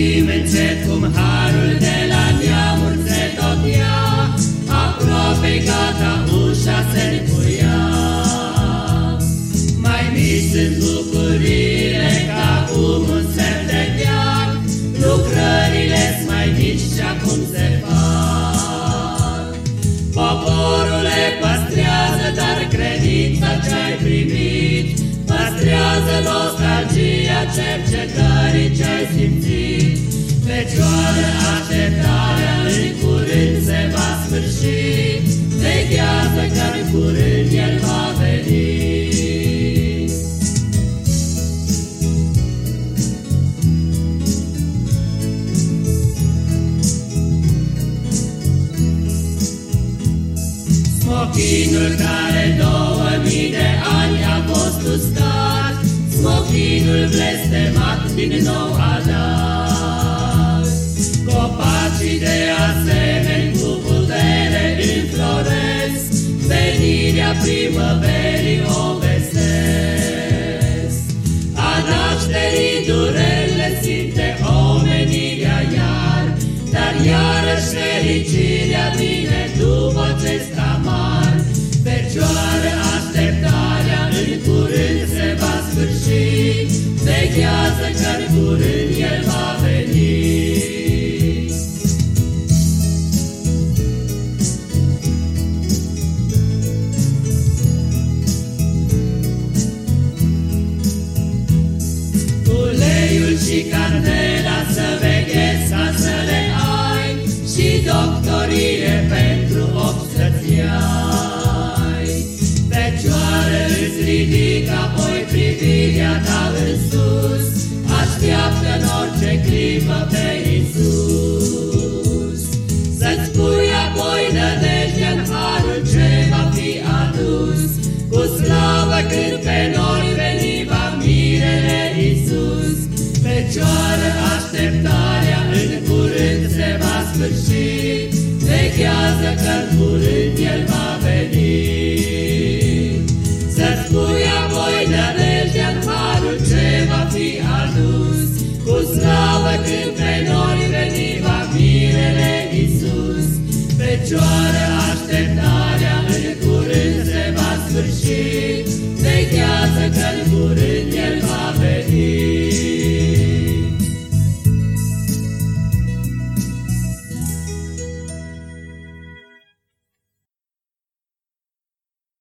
primețet cum harul de la Dumnezeu. Veghează că în curând el va veni. Smochinul care două mii de ani a fost uscat, Smochinul blestemat din nou a dat. Copacii de primăverii o vestesc. A nașterii durele simte omenirea iar, Dar iarăși fericirea vine după acest amar. Fecioară așteptarea în curând se va sfârși, Veghează că în curând el va și candela să veghezi ca să le ai Și doctorie pentru ochi să-ți ai Fecioară îți ridică apoi privirea ta în sus Așteaptă în orice clipă pe Fecioară, așteptarea în curând se va sfârși, vechează că